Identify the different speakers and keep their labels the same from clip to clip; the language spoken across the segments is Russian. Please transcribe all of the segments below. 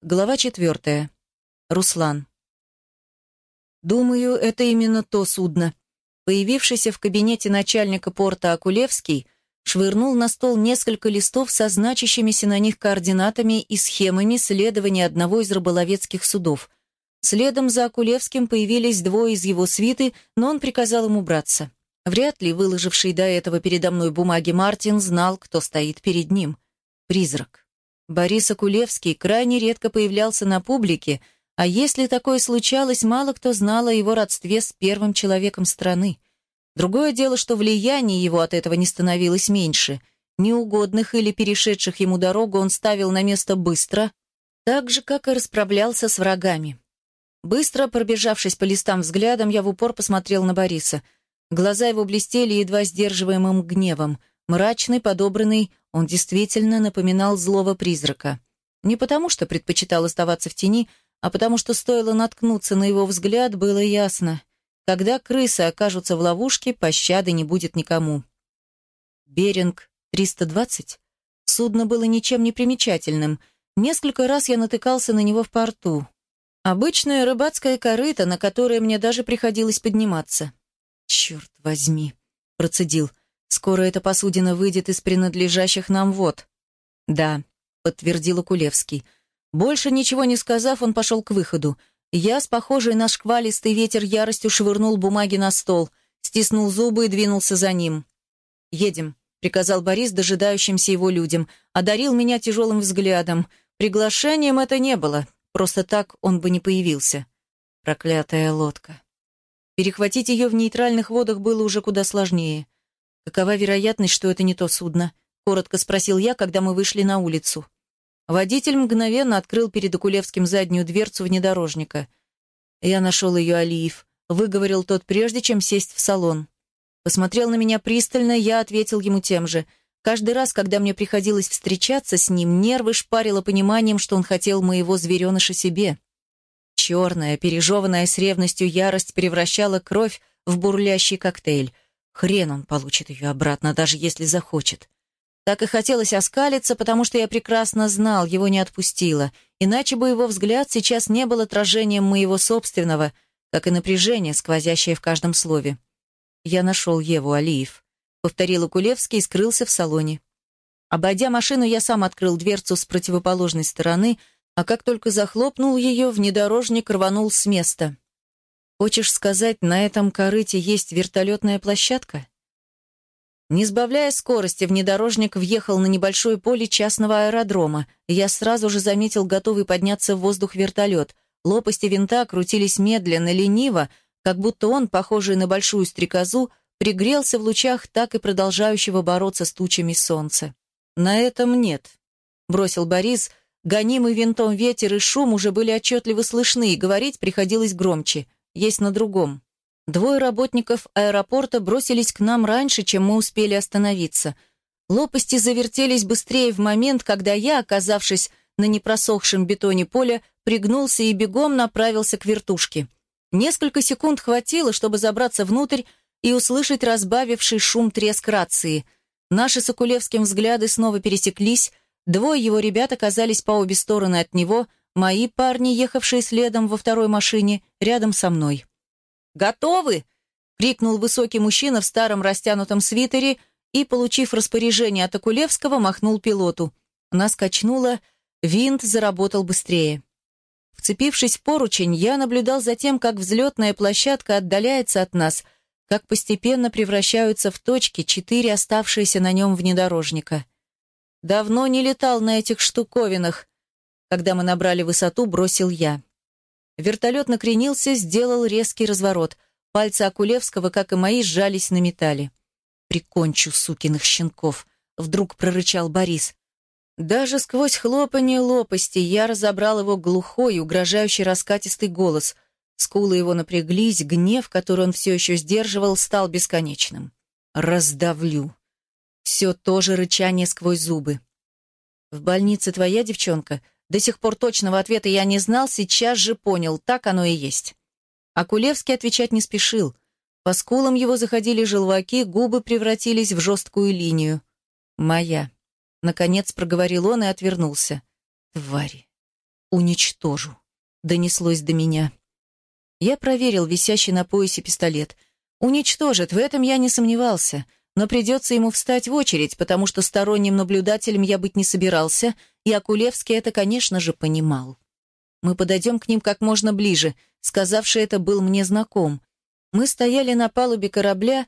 Speaker 1: Глава четвертая. Руслан. Думаю, это именно то судно. Появившийся в кабинете начальника порта Акулевский швырнул на стол несколько листов со значащимися на них координатами и схемами следования одного из рыболовецких судов. Следом за Акулевским появились двое из его свиты, но он приказал им убраться. Вряд ли выложивший до этого передо мной бумаги Мартин знал, кто стоит перед ним. Призрак. Борис Акулевский крайне редко появлялся на публике, а если такое случалось, мало кто знал о его родстве с первым человеком страны. Другое дело, что влияние его от этого не становилось меньше. Неугодных или перешедших ему дорогу он ставил на место быстро, так же, как и расправлялся с врагами. Быстро пробежавшись по листам взглядом, я в упор посмотрел на Бориса. Глаза его блестели едва сдерживаемым гневом. Мрачный, подобранный, он действительно напоминал злого призрака. Не потому, что предпочитал оставаться в тени, а потому что стоило наткнуться на его взгляд, было ясно. Когда крысы окажутся в ловушке, пощады не будет никому. Беринг 320? Судно было ничем не примечательным. Несколько раз я натыкался на него в порту. Обычная рыбацкая корыта, на которое мне даже приходилось подниматься. «Черт возьми!» — процедил. Скоро эта посудина выйдет из принадлежащих нам вод». «Да», — подтвердил Кулевский. Больше ничего не сказав, он пошел к выходу. Я с похожей на шквалистый ветер яростью швырнул бумаги на стол, стиснул зубы и двинулся за ним. «Едем», — приказал Борис дожидающимся его людям, одарил меня тяжелым взглядом. Приглашением это не было, просто так он бы не появился. Проклятая лодка. Перехватить ее в нейтральных водах было уже куда сложнее. «Какова вероятность, что это не то судно?» — коротко спросил я, когда мы вышли на улицу. Водитель мгновенно открыл перед Акулевским заднюю дверцу внедорожника. «Я нашел ее, Алиев», — выговорил тот, прежде чем сесть в салон. Посмотрел на меня пристально, я ответил ему тем же. Каждый раз, когда мне приходилось встречаться с ним, нервы шпарило пониманием, что он хотел моего звереныша себе. Черная, пережеванная с ревностью ярость превращала кровь в бурлящий коктейль — Хрен он получит ее обратно, даже если захочет. Так и хотелось оскалиться, потому что я прекрасно знал, его не отпустило. Иначе бы его взгляд сейчас не был отражением моего собственного, как и напряжение, сквозящее в каждом слове. «Я нашел Еву Алиев», — повторил Акулевский и скрылся в салоне. Обойдя машину, я сам открыл дверцу с противоположной стороны, а как только захлопнул ее, внедорожник рванул с места. Хочешь сказать, на этом корыте есть вертолетная площадка? Не сбавляя скорости, внедорожник въехал на небольшое поле частного аэродрома, я сразу же заметил готовый подняться в воздух вертолет. Лопасти винта крутились медленно, лениво, как будто он, похожий на большую стрекозу, пригрелся в лучах так и продолжающего бороться с тучами солнца. «На этом нет», — бросил Борис. Гонимый винтом ветер и шум уже были отчетливо слышны, и говорить приходилось громче — есть на другом. Двое работников аэропорта бросились к нам раньше, чем мы успели остановиться. Лопасти завертелись быстрее в момент, когда я, оказавшись на непросохшем бетоне поля, пригнулся и бегом направился к вертушке. Несколько секунд хватило, чтобы забраться внутрь и услышать разбавивший шум треск рации. Наши с Акулевским взгляды снова пересеклись, двое его ребят оказались по обе стороны от него — Мои парни, ехавшие следом во второй машине, рядом со мной. «Готовы?» — крикнул высокий мужчина в старом растянутом свитере и, получив распоряжение от Акулевского, махнул пилоту. Нас качнуло, винт заработал быстрее. Вцепившись в поручень, я наблюдал за тем, как взлетная площадка отдаляется от нас, как постепенно превращаются в точки четыре оставшиеся на нем внедорожника. Давно не летал на этих штуковинах, когда мы набрали высоту, бросил я. Вертолет накренился, сделал резкий разворот. Пальцы Акулевского, как и мои, сжались на металле. «Прикончу сукиных щенков», — вдруг прорычал Борис. Даже сквозь хлопанье лопасти я разобрал его глухой, угрожающий раскатистый голос. Скулы его напряглись, гнев, который он все еще сдерживал, стал бесконечным. «Раздавлю». Все то же рычание сквозь зубы. «В больнице твоя девчонка?» До сих пор точного ответа я не знал, сейчас же понял, так оно и есть. Акулевский отвечать не спешил. По скулам его заходили желваки, губы превратились в жесткую линию. «Моя». Наконец проговорил он и отвернулся. «Твари». уничтожу», — донеслось до меня. Я проверил висящий на поясе пистолет. Уничтожит, в этом я не сомневался, но придется ему встать в очередь, потому что сторонним наблюдателем я быть не собирался, и Акулевский это, конечно же, понимал. Мы подойдем к ним как можно ближе, сказавший это был мне знаком. Мы стояли на палубе корабля,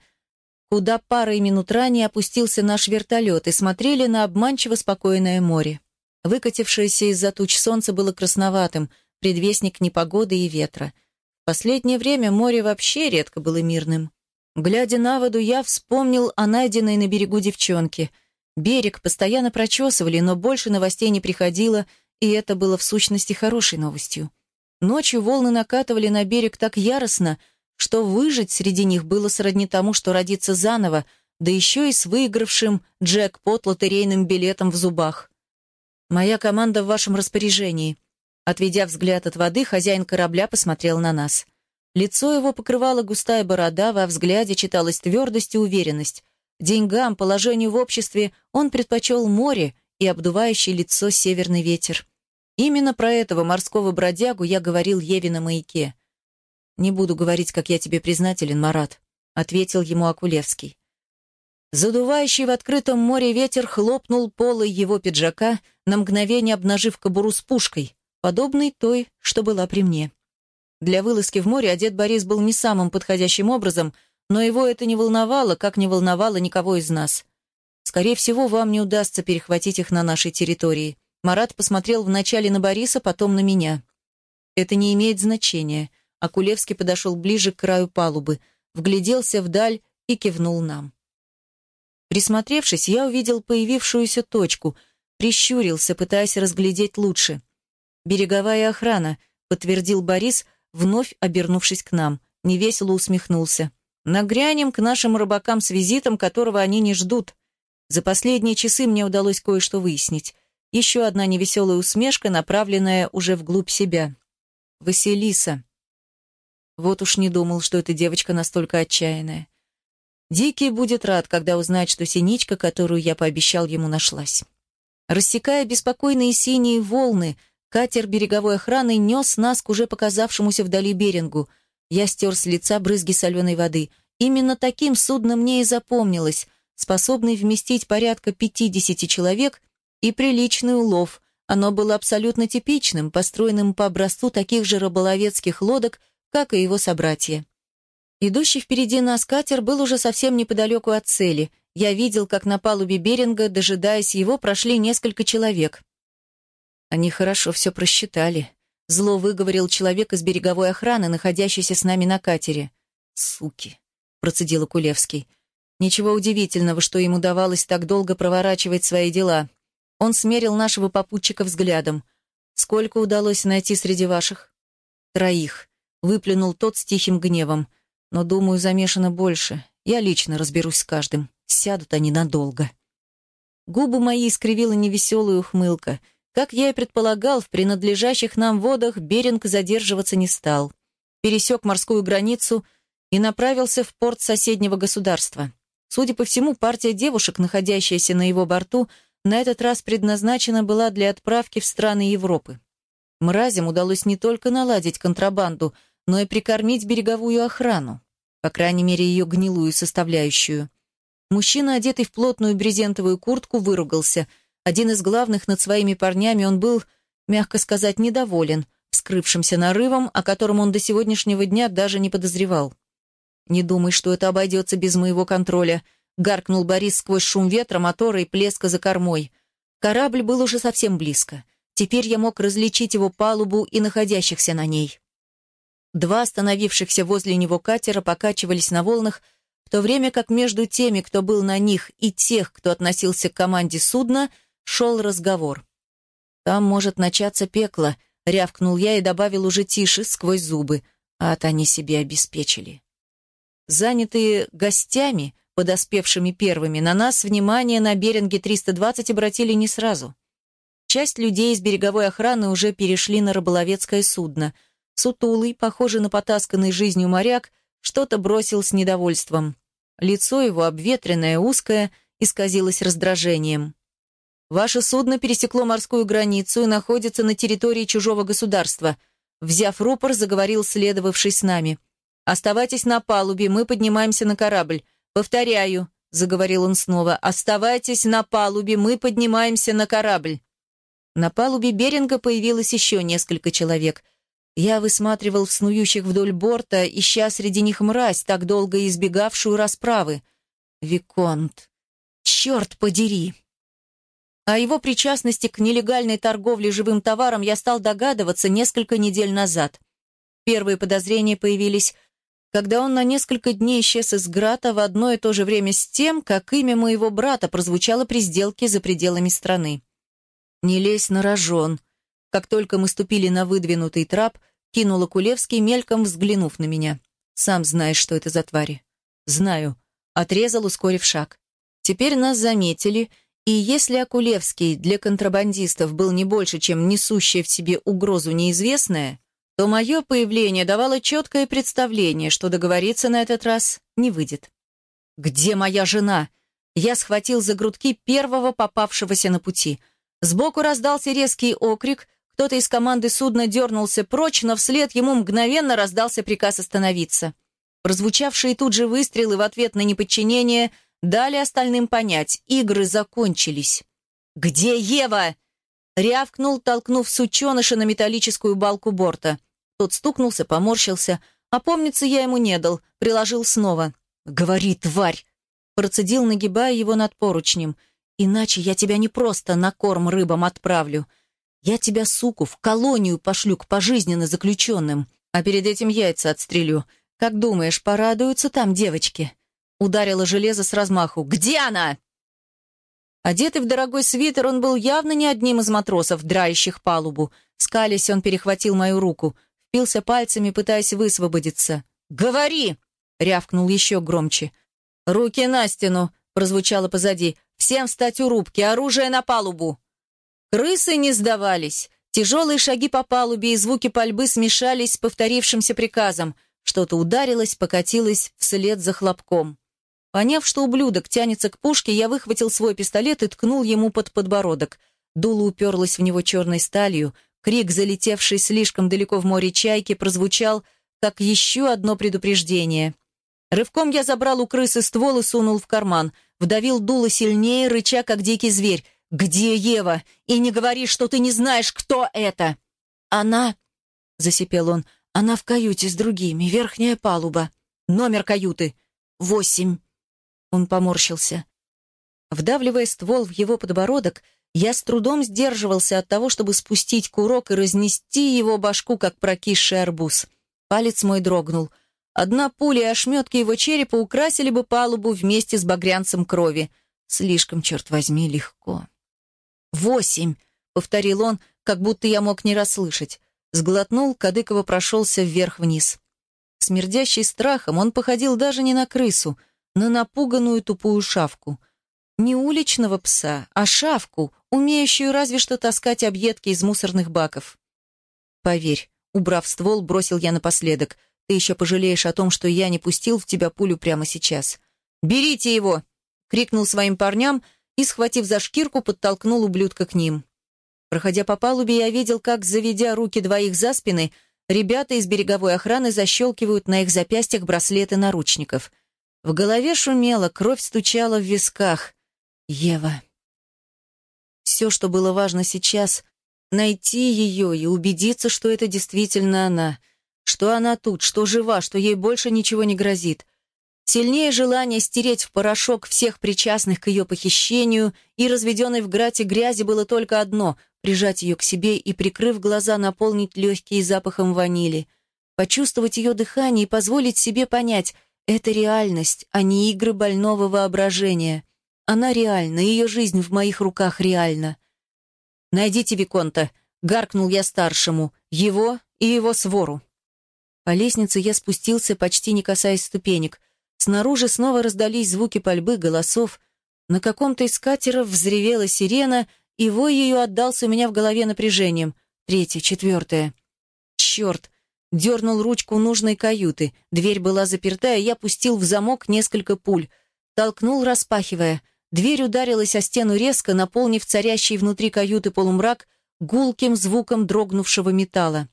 Speaker 1: куда парой минут ранее опустился наш вертолет, и смотрели на обманчиво спокойное море. Выкатившееся из-за туч солнце было красноватым, предвестник непогоды и ветра. В последнее время море вообще редко было мирным. Глядя на воду, я вспомнил о найденной на берегу девчонке. Берег постоянно прочесывали, но больше новостей не приходило, и это было в сущности хорошей новостью. Ночью волны накатывали на берег так яростно, что выжить среди них было сродни тому, что родиться заново, да еще и с выигравшим джекпот лотерейным билетом в зубах. «Моя команда в вашем распоряжении». Отведя взгляд от воды, хозяин корабля посмотрел на нас. Лицо его покрывала густая борода, во взгляде читалась твердость и уверенность. Деньгам, положению в обществе он предпочел море и обдувающий лицо северный ветер. Именно про этого морского бродягу я говорил Еве на маяке. «Не буду говорить, как я тебе признателен, Марат», — ответил ему Акулевский. Задувающий в открытом море ветер хлопнул полой его пиджака, на мгновение обнажив кобуру с пушкой, подобной той, что была при мне. Для вылазки в море одет Борис был не самым подходящим образом, но его это не волновало, как не волновало никого из нас. Скорее всего, вам не удастся перехватить их на нашей территории. Марат посмотрел вначале на Бориса, потом на меня. Это не имеет значения. Акулевский подошел ближе к краю палубы, вгляделся вдаль и кивнул нам. Присмотревшись, я увидел появившуюся точку, прищурился, пытаясь разглядеть лучше. «Береговая охрана», — подтвердил Борис, вновь обернувшись к нам. Невесело усмехнулся. «Нагрянем к нашим рыбакам с визитом, которого они не ждут. За последние часы мне удалось кое-что выяснить. Еще одна невеселая усмешка, направленная уже вглубь себя. Василиса. Вот уж не думал, что эта девочка настолько отчаянная. Дикий будет рад, когда узнает, что синичка, которую я пообещал ему, нашлась. Рассекая беспокойные синие волны, катер береговой охраны нес нас к уже показавшемуся вдали берегу. Я стер с лица брызги соленой воды. Именно таким судном мне и запомнилось, способный вместить порядка 50 человек и приличный улов. Оно было абсолютно типичным, построенным по образцу таких же рыболовецких лодок, как и его собратья. Идущий впереди нас катер был уже совсем неподалеку от цели. Я видел, как на палубе Беринга, дожидаясь его, прошли несколько человек. Они хорошо все просчитали. Зло выговорил человек из береговой охраны, находящийся с нами на катере. «Суки!» — процедил Кулевский. Ничего удивительного, что ему давалось так долго проворачивать свои дела. Он смерил нашего попутчика взглядом. «Сколько удалось найти среди ваших?» «Троих», Выплюнул тот с тихим гневом. Но, думаю, замешано больше. Я лично разберусь с каждым. Сядут они надолго. Губы мои искривила невеселая ухмылка. Как я и предполагал, в принадлежащих нам водах Беринг задерживаться не стал. Пересек морскую границу и направился в порт соседнего государства. Судя по всему, партия девушек, находящаяся на его борту, на этот раз предназначена была для отправки в страны Европы. Мразям удалось не только наладить контрабанду – но и прикормить береговую охрану, по крайней мере, ее гнилую составляющую. Мужчина, одетый в плотную брезентовую куртку, выругался. Один из главных над своими парнями, он был, мягко сказать, недоволен вскрывшимся нарывом, о котором он до сегодняшнего дня даже не подозревал. «Не думай, что это обойдется без моего контроля», — гаркнул Борис сквозь шум ветра, мотора и плеска за кормой. Корабль был уже совсем близко. Теперь я мог различить его палубу и находящихся на ней. Два остановившихся возле него катера покачивались на волнах, в то время как между теми, кто был на них, и тех, кто относился к команде судна, шел разговор. «Там может начаться пекло», — рявкнул я и добавил уже тише, сквозь зубы, а от они себе обеспечили. Занятые гостями, подоспевшими первыми, на нас внимание на Беринге 320 обратили не сразу. Часть людей из береговой охраны уже перешли на рыболовецкое судно — Сутулый, похожий на потасканный жизнью моряк, что-то бросил с недовольством. Лицо его, обветренное, узкое, исказилось раздражением. Ваше судно пересекло морскую границу и находится на территории чужого государства. Взяв рупор, заговорил следовавший с нами. Оставайтесь на палубе, мы поднимаемся на корабль. Повторяю, заговорил он снова, оставайтесь на палубе, мы поднимаемся на корабль. На палубе Беринга появилось еще несколько человек. Я высматривал снующих вдоль борта, ища среди них мразь, так долго избегавшую расправы. Виконт. Черт подери! О его причастности к нелегальной торговле живым товаром я стал догадываться несколько недель назад. Первые подозрения появились, когда он на несколько дней исчез из Грата в одно и то же время с тем, как имя моего брата прозвучало при сделке за пределами страны. «Не лезь на рожон», как только мы ступили на выдвинутый трап, кинул Акулевский, мельком взглянув на меня. «Сам знаешь, что это за твари». «Знаю», — отрезал, ускорив шаг. Теперь нас заметили, и если Акулевский для контрабандистов был не больше, чем несущая в себе угрозу неизвестная, то мое появление давало четкое представление, что договориться на этот раз не выйдет. «Где моя жена?» Я схватил за грудки первого попавшегося на пути. Сбоку раздался резкий окрик, кто-то из команды судна дернулся прочь, но вслед ему мгновенно раздался приказ остановиться. Прозвучавшие тут же выстрелы в ответ на неподчинение дали остальным понять, игры закончились. «Где Ева?» Рявкнул, толкнув сученыша на металлическую балку борта. Тот стукнулся, поморщился. Опомниться я ему не дал, приложил снова. «Говори, тварь!» Процедил, нагибая его над поручнем. «Иначе я тебя не просто на корм рыбам отправлю. Я тебя, суку, в колонию пошлю к пожизненно заключенным, а перед этим яйца отстрелю. Как думаешь, порадуются там девочки?» Ударила железо с размаху. «Где она?» Одетый в дорогой свитер, он был явно не одним из матросов, драющих палубу. Скалясь, он перехватил мою руку, впился пальцами, пытаясь высвободиться. «Говори!» — рявкнул еще громче. «Руки на стену!» — прозвучало позади. «Всем встать у рубки! Оружие на палубу!» Крысы не сдавались. Тяжелые шаги по палубе и звуки пальбы смешались с повторившимся приказом. Что-то ударилось, покатилось вслед за хлопком. Поняв, что ублюдок тянется к пушке, я выхватил свой пистолет и ткнул ему под подбородок. Дуло уперлось в него черной сталью. Крик, залетевший слишком далеко в море чайки, прозвучал, как еще одно предупреждение. Рывком я забрал у крысы ствол и сунул в карман. Вдавил дуло сильнее, рыча, как дикий зверь. «Где Ева? И не говори, что ты не знаешь, кто это!» «Она...» — засипел он. «Она в каюте с другими, верхняя палуба. Номер каюты. Восемь». Он поморщился. Вдавливая ствол в его подбородок, я с трудом сдерживался от того, чтобы спустить курок и разнести его башку, как прокисший арбуз. Палец мой дрогнул. Одна пуля и ошметки его черепа украсили бы палубу вместе с багрянцем крови. Слишком, черт возьми, легко. «Восемь!» — повторил он, как будто я мог не расслышать. Сглотнул, Кадыкова прошелся вверх-вниз. Смердящий страхом, он походил даже не на крысу, на напуганную тупую шавку. Не уличного пса, а шавку, умеющую разве что таскать объедки из мусорных баков. «Поверь», — убрав ствол, бросил я напоследок, «ты еще пожалеешь о том, что я не пустил в тебя пулю прямо сейчас». «Берите его!» — крикнул своим парням — и, схватив за шкирку, подтолкнул ублюдка к ним. Проходя по палубе, я видел, как, заведя руки двоих за спины, ребята из береговой охраны защелкивают на их запястьях браслеты наручников. В голове шумело, кровь стучала в висках. Ева. Все, что было важно сейчас, найти ее и убедиться, что это действительно она, что она тут, что жива, что ей больше ничего не грозит. Сильнее желание стереть в порошок всех причастных к ее похищению и разведенной в грате грязи было только одно — прижать ее к себе и, прикрыв глаза, наполнить легкие запахом ванили. Почувствовать ее дыхание и позволить себе понять — это реальность, а не игры больного воображения. Она реальна, ее жизнь в моих руках реальна. «Найдите Виконта», — гаркнул я старшему, — «его и его свору». По лестнице я спустился, почти не касаясь ступенек — Снаружи снова раздались звуки пальбы, голосов. На каком-то из катеров взревела сирена, и вой ее отдался у меня в голове напряжением. Третье, четвертое. Черт! Дернул ручку нужной каюты. Дверь была заперта, и я пустил в замок несколько пуль. Толкнул, распахивая. Дверь ударилась о стену резко, наполнив царящий внутри каюты полумрак гулким звуком дрогнувшего металла.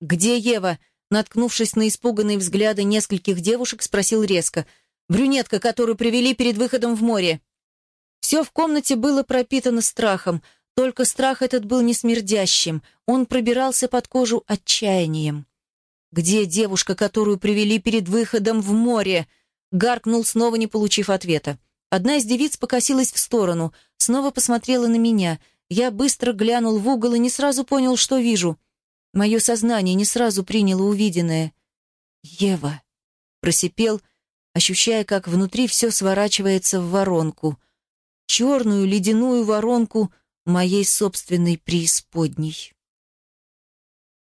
Speaker 1: «Где Ева?» Наткнувшись на испуганные взгляды нескольких девушек, спросил резко. «Брюнетка, которую привели перед выходом в море». Все в комнате было пропитано страхом, только страх этот был не смердящим, он пробирался под кожу отчаянием. «Где девушка, которую привели перед выходом в море?» Гаркнул, снова не получив ответа. Одна из девиц покосилась в сторону, снова посмотрела на меня. Я быстро глянул в угол и не сразу понял, что вижу. Мое сознание не сразу приняло увиденное. «Ева!» — просипел, ощущая, как внутри все сворачивается в воронку. Черную ледяную воронку моей собственной преисподней.